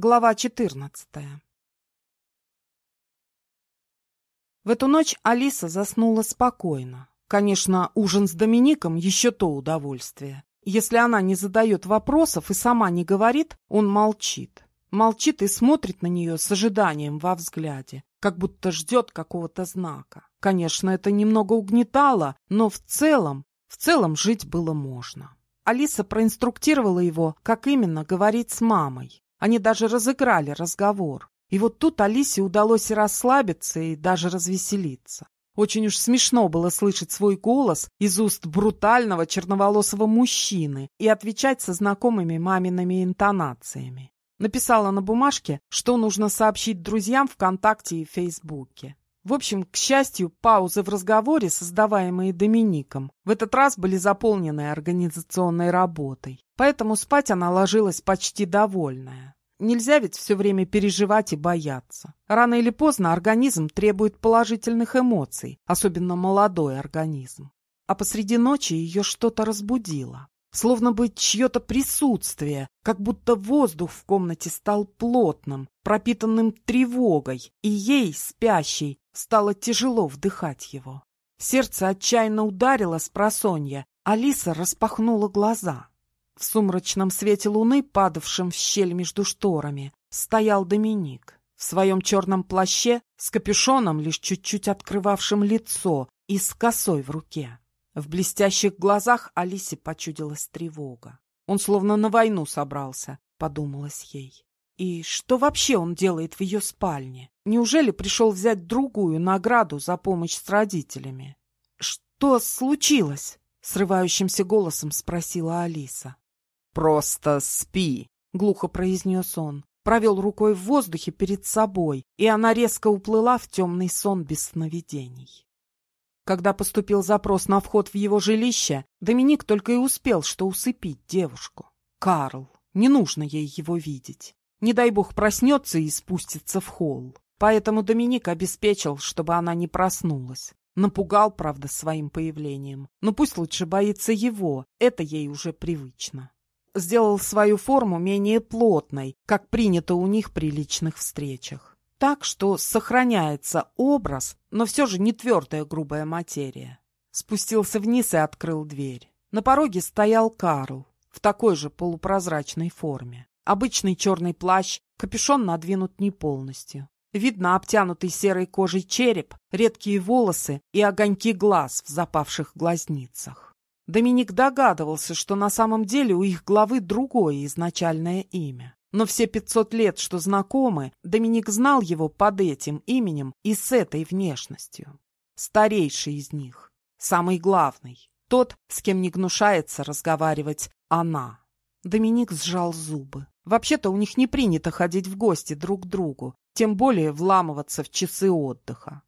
Глава 14 В эту ночь Алиса заснула спокойно. Конечно, ужин с Домиником еще то удовольствие. Если она не задает вопросов и сама не говорит, он молчит. Молчит и смотрит на нее с ожиданием во взгляде, как будто ждет какого-то знака. Конечно, это немного угнетало, но в целом, в целом жить было можно. Алиса проинструктировала его, как именно говорить с мамой. Они даже разыграли разговор. И вот тут Алисе удалось и расслабиться, и даже развеселиться. Очень уж смешно было слышать свой голос из уст брутального черноволосого мужчины и отвечать со знакомыми мамиными интонациями. Написала на бумажке, что нужно сообщить друзьям ВКонтакте и Фейсбуке. В общем, к счастью, паузы в разговоре, создаваемые Домиником, в этот раз были заполнены организационной работой. Поэтому спать она ложилась почти довольная. Нельзя ведь все время переживать и бояться. Рано или поздно организм требует положительных эмоций, особенно молодой организм. А посреди ночи ее что-то разбудило. Словно бы чье-то присутствие, как будто воздух в комнате стал плотным, пропитанным тревогой, и ей, спящей, стало тяжело вдыхать его. Сердце отчаянно ударило с просонья, Алиса распахнула глаза. В сумрачном свете луны, падавшем в щель между шторами, стоял Доминик. В своем черном плаще, с капюшоном, лишь чуть-чуть открывавшим лицо, и с косой в руке. В блестящих глазах Алисе почудилась тревога. Он словно на войну собрался, подумалось ей. И что вообще он делает в ее спальне? Неужели пришел взять другую награду за помощь с родителями? Что случилось? Срывающимся голосом спросила Алиса. «Просто спи», — глухо произнес он. Провел рукой в воздухе перед собой, и она резко уплыла в темный сон без сновидений. Когда поступил запрос на вход в его жилище, Доминик только и успел, что усыпить девушку. Карл. Не нужно ей его видеть. Не дай бог проснется и спустится в холл. Поэтому Доминик обеспечил, чтобы она не проснулась. Напугал, правда, своим появлением. Но пусть лучше боится его, это ей уже привычно сделал свою форму менее плотной, как принято у них при личных встречах. Так что сохраняется образ, но все же не твердая грубая материя. Спустился вниз и открыл дверь. На пороге стоял Карл в такой же полупрозрачной форме. Обычный черный плащ, капюшон надвинут не полностью. Видно обтянутый серой кожей череп, редкие волосы и огоньки глаз в запавших глазницах. Доминик догадывался, что на самом деле у их главы другое изначальное имя. Но все пятьсот лет, что знакомы, Доминик знал его под этим именем и с этой внешностью. Старейший из них, самый главный, тот, с кем не гнушается разговаривать она. Доминик сжал зубы. Вообще-то у них не принято ходить в гости друг к другу, тем более вламываться в часы отдыха.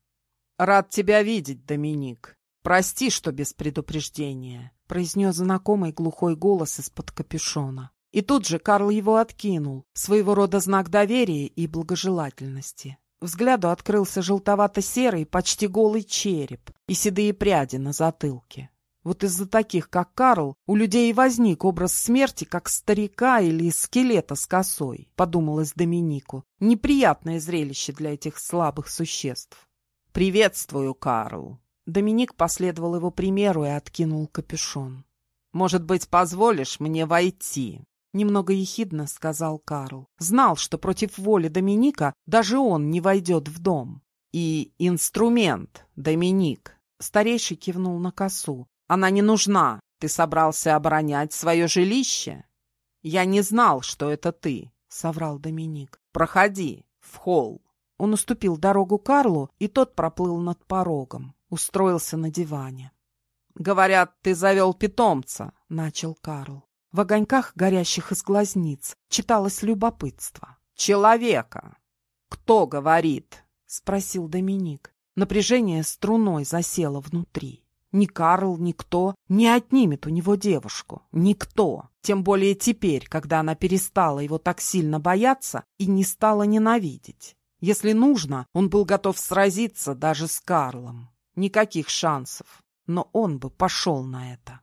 «Рад тебя видеть, Доминик», «Прости, что без предупреждения», — произнес знакомый глухой голос из-под капюшона. И тут же Карл его откинул, своего рода знак доверия и благожелательности. Взгляду открылся желтовато-серый, почти голый череп и седые пряди на затылке. Вот из-за таких, как Карл, у людей и возник образ смерти, как старика или скелета с косой, подумалось Доминику. Неприятное зрелище для этих слабых существ. «Приветствую, Карл!» Доминик последовал его примеру и откинул капюшон. «Может быть, позволишь мне войти?» Немного ехидно сказал Карл. Знал, что против воли Доминика даже он не войдет в дом. «И инструмент, Доминик!» Старейший кивнул на косу. «Она не нужна. Ты собрался оборонять свое жилище?» «Я не знал, что это ты», — соврал Доминик. «Проходи в холл». Он уступил дорогу Карлу, и тот проплыл над порогом устроился на диване. «Говорят, ты завел питомца», — начал Карл. В огоньках, горящих из глазниц, читалось любопытство. «Человека!» «Кто говорит?» — спросил Доминик. Напряжение струной засело внутри. Ни Карл, никто не отнимет у него девушку. Никто. Тем более теперь, когда она перестала его так сильно бояться и не стала ненавидеть. Если нужно, он был готов сразиться даже с Карлом. Никаких шансов. Но он бы пошел на это.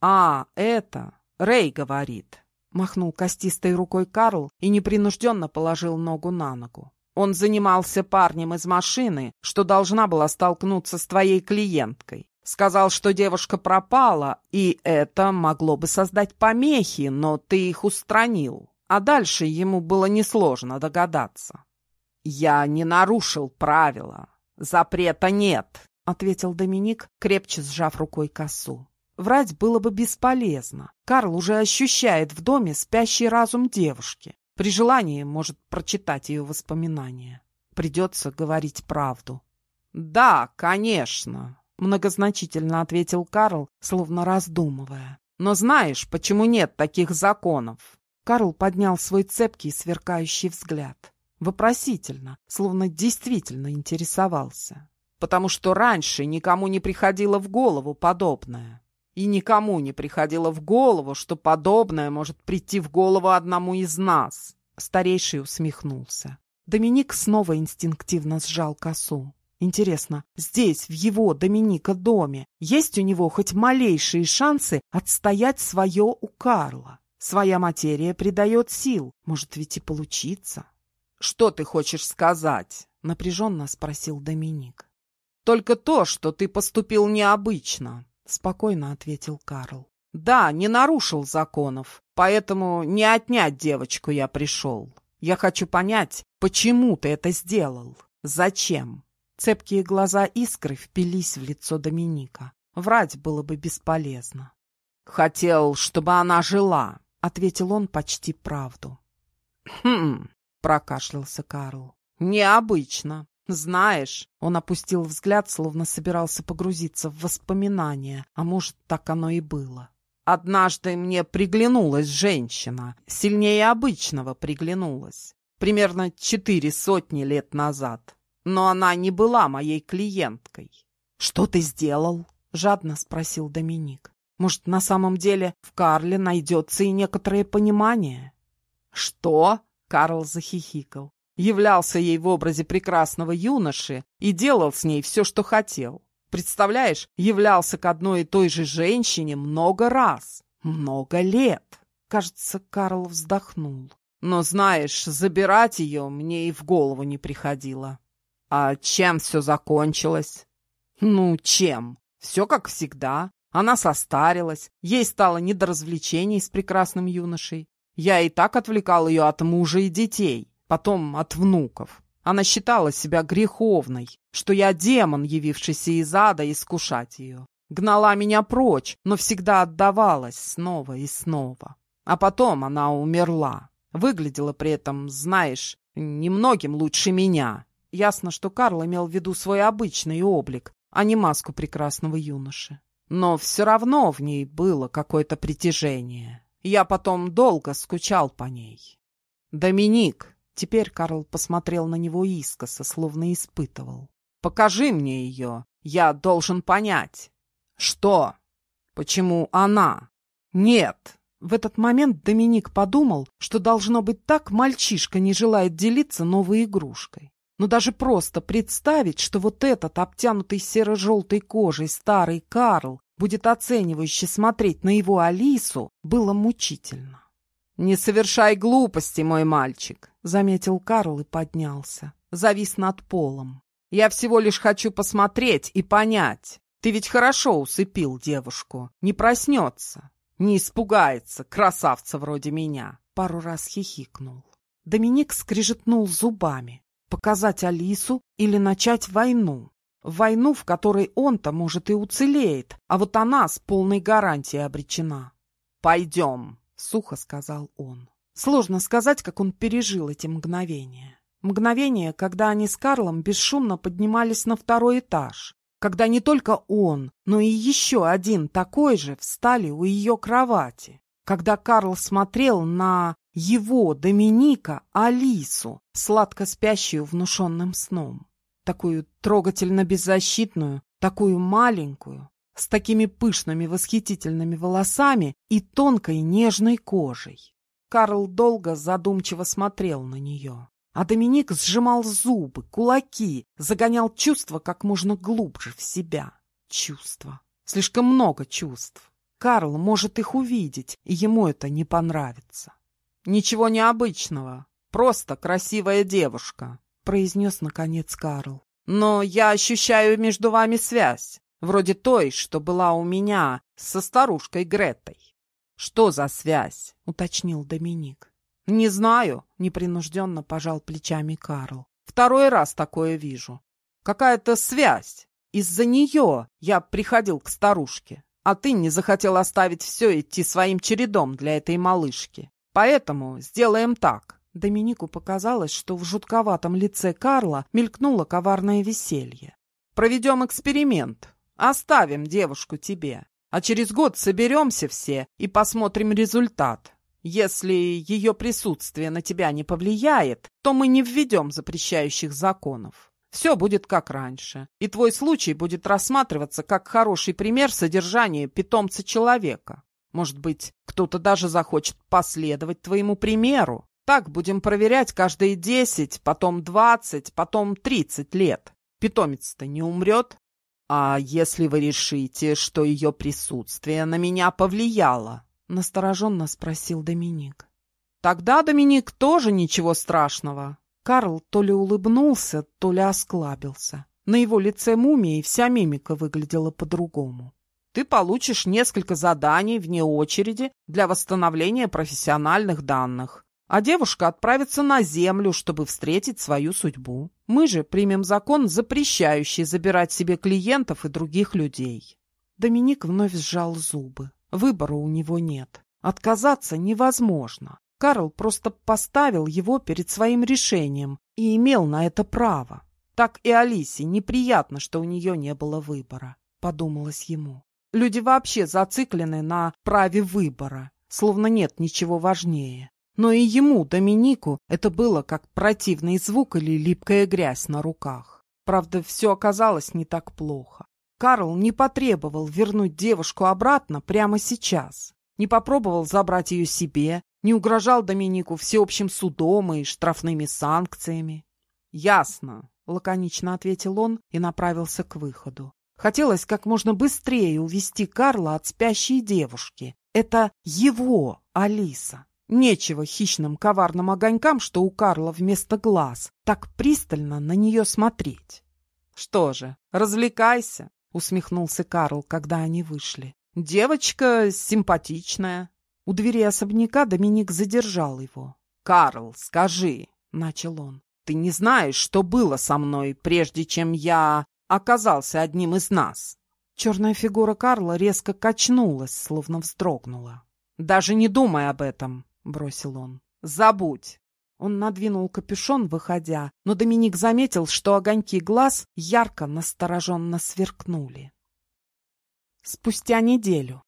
«А, это...» — Рэй говорит. Махнул костистой рукой Карл и непринужденно положил ногу на ногу. Он занимался парнем из машины, что должна была столкнуться с твоей клиенткой. Сказал, что девушка пропала, и это могло бы создать помехи, но ты их устранил. А дальше ему было несложно догадаться. «Я не нарушил правила. Запрета нет», — ответил Доминик, крепче сжав рукой косу. Врать было бы бесполезно. Карл уже ощущает в доме спящий разум девушки. При желании может прочитать ее воспоминания. Придется говорить правду. «Да, конечно», — многозначительно ответил Карл, словно раздумывая. «Но знаешь, почему нет таких законов?» Карл поднял свой цепкий сверкающий взгляд. Вопросительно, словно действительно интересовался. «Потому что раньше никому не приходило в голову подобное. И никому не приходило в голову, что подобное может прийти в голову одному из нас. Старейший усмехнулся. Доминик снова инстинктивно сжал косу. Интересно, здесь, в его, Доминика, доме, есть у него хоть малейшие шансы отстоять свое у Карла? Своя материя придает сил. Может ведь и получиться. «Что ты хочешь сказать?» — напряженно спросил Доминик. «Только то, что ты поступил необычно. — спокойно ответил Карл. «Да, не нарушил законов, поэтому не отнять девочку я пришел. Я хочу понять, почему ты это сделал? Зачем?» Цепкие глаза искры впились в лицо Доминика. Врать было бы бесполезно. «Хотел, чтобы она жила», — ответил он почти правду. «Хм», — прокашлялся Карл, — «необычно. Знаешь, он опустил взгляд, словно собирался погрузиться в воспоминания, а может, так оно и было. Однажды мне приглянулась женщина, сильнее обычного приглянулась, примерно четыре сотни лет назад. Но она не была моей клиенткой. «Что ты сделал?» — жадно спросил Доминик. «Может, на самом деле в Карле найдется и некоторое понимание?» «Что?» — Карл захихикал являлся ей в образе прекрасного юноши и делал с ней все, что хотел. Представляешь, являлся к одной и той же женщине много раз, много лет. Кажется, Карл вздохнул. Но, знаешь, забирать ее мне и в голову не приходило. А чем все закончилось? Ну, чем? Все как всегда. Она состарилась, ей стало не до развлечений с прекрасным юношей. Я и так отвлекал ее от мужа и детей потом от внуков. Она считала себя греховной, что я демон, явившийся из ада, искушать ее. Гнала меня прочь, но всегда отдавалась снова и снова. А потом она умерла. Выглядела при этом, знаешь, немногим лучше меня. Ясно, что Карл имел в виду свой обычный облик, а не маску прекрасного юноши. Но все равно в ней было какое-то притяжение. Я потом долго скучал по ней. «Доминик, Теперь Карл посмотрел на него искоса, словно испытывал. «Покажи мне ее. Я должен понять». «Что? Почему она?» «Нет». В этот момент Доминик подумал, что должно быть так мальчишка не желает делиться новой игрушкой. Но даже просто представить, что вот этот обтянутый серо-желтой кожей старый Карл будет оценивающе смотреть на его Алису, было мучительно. «Не совершай глупости, мой мальчик», — заметил Карл и поднялся. Завис над полом. «Я всего лишь хочу посмотреть и понять. Ты ведь хорошо усыпил девушку. Не проснется, не испугается, красавца вроде меня». Пару раз хихикнул. Доминик скрижетнул зубами. Показать Алису или начать войну? Войну, в которой он-то, может, и уцелеет, а вот она с полной гарантией обречена. «Пойдем», сухо сказал он. Сложно сказать, как он пережил эти мгновения. Мгновения, когда они с Карлом бесшумно поднимались на второй этаж, когда не только он, но и еще один такой же встали у ее кровати, когда Карл смотрел на его, Доминика, Алису, сладко спящую внушенным сном, такую трогательно беззащитную, такую маленькую, с такими пышными восхитительными волосами и тонкой нежной кожей. Карл долго задумчиво смотрел на нее, а Доминик сжимал зубы, кулаки, загонял чувства как можно глубже в себя. Чувства. Слишком много чувств. Карл может их увидеть, и ему это не понравится. «Ничего необычного, просто красивая девушка», — произнес наконец Карл. «Но я ощущаю между вами связь, вроде той, что была у меня со старушкой Гретой». «Что за связь?» — уточнил Доминик. «Не знаю», — непринужденно пожал плечами Карл. «Второй раз такое вижу. Какая-то связь. Из-за нее я приходил к старушке, а ты не захотел оставить все идти своим чередом для этой малышки. Поэтому сделаем так». Доминику показалось, что в жутковатом лице Карла мелькнуло коварное веселье. «Проведем эксперимент. Оставим девушку тебе. А через год соберемся все и посмотрим результат. Если ее присутствие на тебя не повлияет, то мы не введем запрещающих законов. Все будет как раньше, и твой случай будет рассматриваться как хороший пример содержания питомца человека. Может быть, кто-то даже захочет последовать твоему примеру. Так будем проверять каждые десять, потом двадцать, потом тридцать лет. Питомец-то не умрет. А если вы решите, что ее присутствие на меня повлияло? Настороженно спросил Доминик. Тогда, Доминик, тоже ничего страшного. Карл то ли улыбнулся, то ли осклабился. На его лице мумии вся мимика выглядела по-другому. Ты получишь несколько заданий вне очереди для восстановления профессиональных данных, а девушка отправится на землю, чтобы встретить свою судьбу. Мы же примем закон, запрещающий забирать себе клиентов и других людей. Доминик вновь сжал зубы. Выбора у него нет. Отказаться невозможно. Карл просто поставил его перед своим решением и имел на это право. Так и Алисе неприятно, что у нее не было выбора, подумалось ему. Люди вообще зациклены на праве выбора, словно нет ничего важнее. Но и ему, Доминику, это было как противный звук или липкая грязь на руках. Правда, все оказалось не так плохо. Карл не потребовал вернуть девушку обратно прямо сейчас. Не попробовал забрать ее себе, не угрожал Доминику всеобщим судом и штрафными санкциями. «Ясно», — лаконично ответил он и направился к выходу. Хотелось как можно быстрее увести Карла от спящей девушки. Это его Алиса. Нечего хищным коварным огонькам, что у Карла вместо глаз, так пристально на нее смотреть. «Что же, развлекайся», — усмехнулся Карл, когда они вышли. «Девочка симпатичная». У двери особняка Доминик задержал его. «Карл, скажи», — начал он, — «ты не знаешь, что было со мной, прежде чем я оказался одним из нас?» Черная фигура Карла резко качнулась, словно вздрогнула. «Даже не думай об этом», — бросил он. «Забудь. Он надвинул капюшон, выходя, но Доминик заметил, что огоньки глаз ярко настороженно сверкнули. Спустя неделю.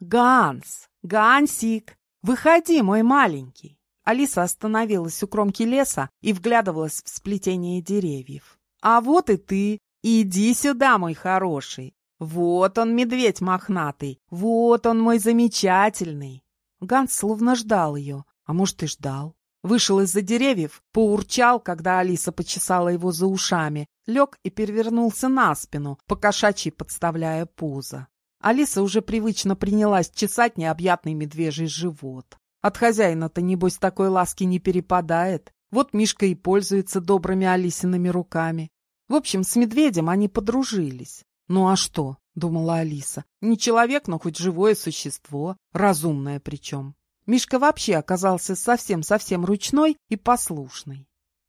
«Ганс! Гансик! Выходи, мой маленький!» Алиса остановилась у кромки леса и вглядывалась в сплетение деревьев. «А вот и ты! Иди сюда, мой хороший! Вот он, медведь мохнатый! Вот он, мой замечательный!» Ганс словно ждал ее, а может и ждал. Вышел из-за деревьев, поурчал, когда Алиса почесала его за ушами, лег и перевернулся на спину, покошачьи подставляя пузо. Алиса уже привычно принялась чесать необъятный медвежий живот. От хозяина-то, небось, такой ласки не перепадает. Вот Мишка и пользуется добрыми Алисиными руками. В общем, с медведем они подружились. Ну а что, думала Алиса, не человек, но хоть живое существо, разумное причем. Мишка вообще оказался совсем-совсем ручной и послушный.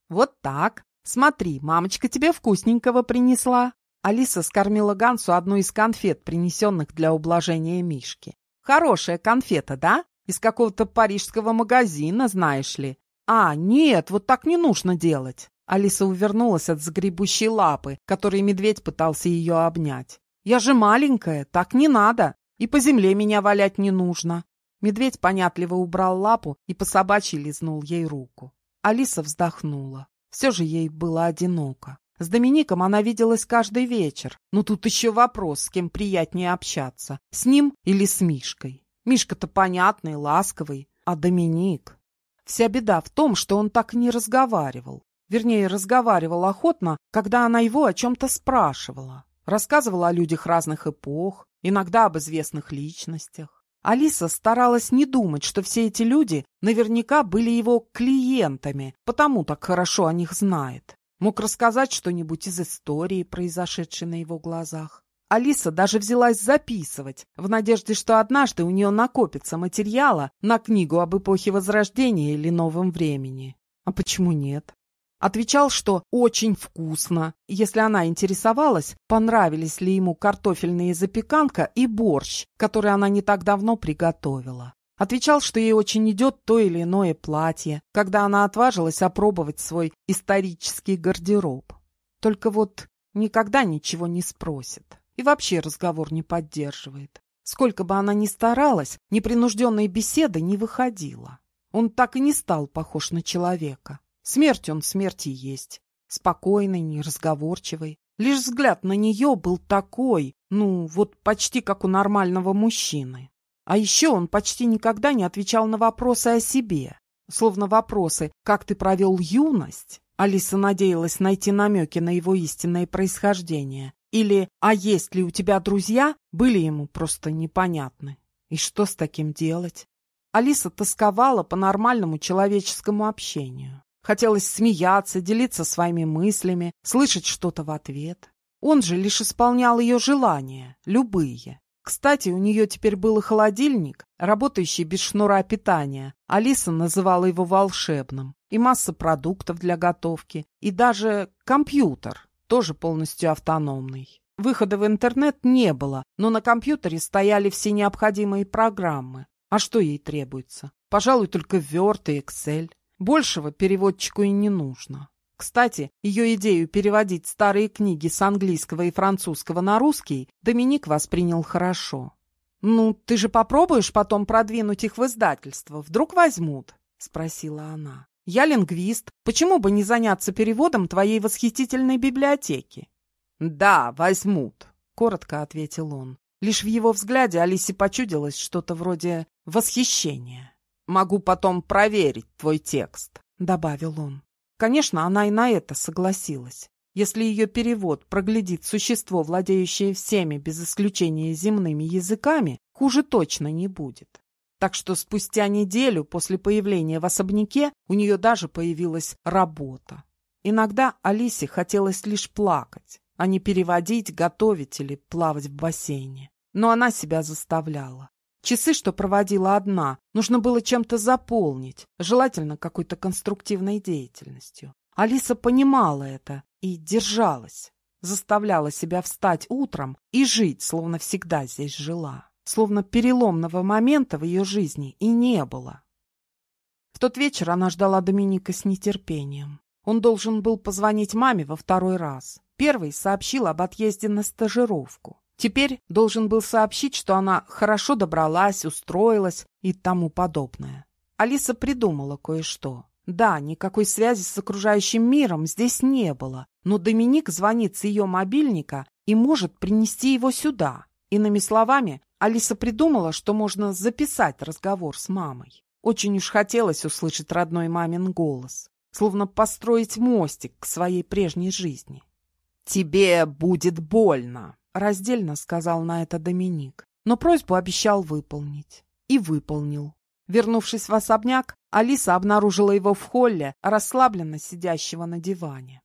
«Вот так. Смотри, мамочка тебе вкусненького принесла». Алиса скормила Гансу одну из конфет, принесенных для ублажения Мишки. «Хорошая конфета, да? Из какого-то парижского магазина, знаешь ли?» «А, нет, вот так не нужно делать». Алиса увернулась от загребущей лапы, которой медведь пытался ее обнять. «Я же маленькая, так не надо. И по земле меня валять не нужно. Медведь понятливо убрал лапу и по собачьи лизнул ей руку. Алиса вздохнула. Все же ей было одиноко. С Домиником она виделась каждый вечер. Но тут еще вопрос, с кем приятнее общаться. С ним или с Мишкой. Мишка-то понятный, ласковый. А Доминик... Вся беда в том, что он так и не разговаривал. Вернее, разговаривал охотно, когда она его о чем-то спрашивала. Рассказывала о людях разных эпох, иногда об известных личностях. Алиса старалась не думать, что все эти люди наверняка были его клиентами, потому так хорошо о них знает. Мог рассказать что-нибудь из истории, произошедшей на его глазах. Алиса даже взялась записывать, в надежде, что однажды у нее накопится материала на книгу об эпохе Возрождения или Новом времени. А почему нет? Отвечал, что очень вкусно. Если она интересовалась, понравились ли ему картофельные запеканка и борщ, который она не так давно приготовила. Отвечал, что ей очень идет то или иное платье, когда она отважилась опробовать свой исторический гардероб. Только вот никогда ничего не спросит и вообще разговор не поддерживает. Сколько бы она ни старалась, непринужденной беседы не выходила. Он так и не стал похож на человека. Смерть он смерти есть. Спокойный, неразговорчивый. Лишь взгляд на нее был такой, ну, вот почти как у нормального мужчины. А еще он почти никогда не отвечал на вопросы о себе. Словно вопросы «Как ты провел юность?» Алиса надеялась найти намеки на его истинное происхождение. Или «А есть ли у тебя друзья?» были ему просто непонятны. И что с таким делать? Алиса тосковала по нормальному человеческому общению. Хотелось смеяться, делиться своими мыслями, слышать что-то в ответ. Он же лишь исполнял ее желания, любые. Кстати, у нее теперь был и холодильник, работающий без шнура питания. Алиса называла его волшебным. И масса продуктов для готовки. И даже компьютер, тоже полностью автономный. Выхода в интернет не было, но на компьютере стояли все необходимые программы. А что ей требуется? Пожалуй, только Word и Excel. Большего переводчику и не нужно. Кстати, ее идею переводить старые книги с английского и французского на русский Доминик воспринял хорошо. «Ну, ты же попробуешь потом продвинуть их в издательство? Вдруг возьмут?» — спросила она. Я лингвист. Почему бы не заняться переводом твоей восхитительной библиотеки? Да, возьмут, коротко ответил он. Лишь в его взгляде Алисе почудилось что-то вроде восхищения. «Могу потом проверить твой текст», — добавил он. Конечно, она и на это согласилась. Если ее перевод проглядит существо, владеющее всеми, без исключения земными языками, хуже точно не будет. Так что спустя неделю после появления в особняке у нее даже появилась работа. Иногда Алисе хотелось лишь плакать, а не переводить, готовить или плавать в бассейне. Но она себя заставляла. Часы, что проводила одна, нужно было чем-то заполнить, желательно какой-то конструктивной деятельностью. Алиса понимала это и держалась, заставляла себя встать утром и жить, словно всегда здесь жила словно переломного момента в ее жизни и не было. В тот вечер она ждала Доминика с нетерпением. Он должен был позвонить маме во второй раз. Первый сообщил об отъезде на стажировку. Теперь должен был сообщить, что она хорошо добралась, устроилась и тому подобное. Алиса придумала кое-что. Да, никакой связи с окружающим миром здесь не было, но Доминик звонит с ее мобильника и может принести его сюда. Иными словами, Алиса придумала, что можно записать разговор с мамой. Очень уж хотелось услышать родной мамин голос, словно построить мостик к своей прежней жизни. «Тебе будет больно», — раздельно сказал на это Доминик, но просьбу обещал выполнить. И выполнил. Вернувшись в особняк, Алиса обнаружила его в холле, расслабленно сидящего на диване.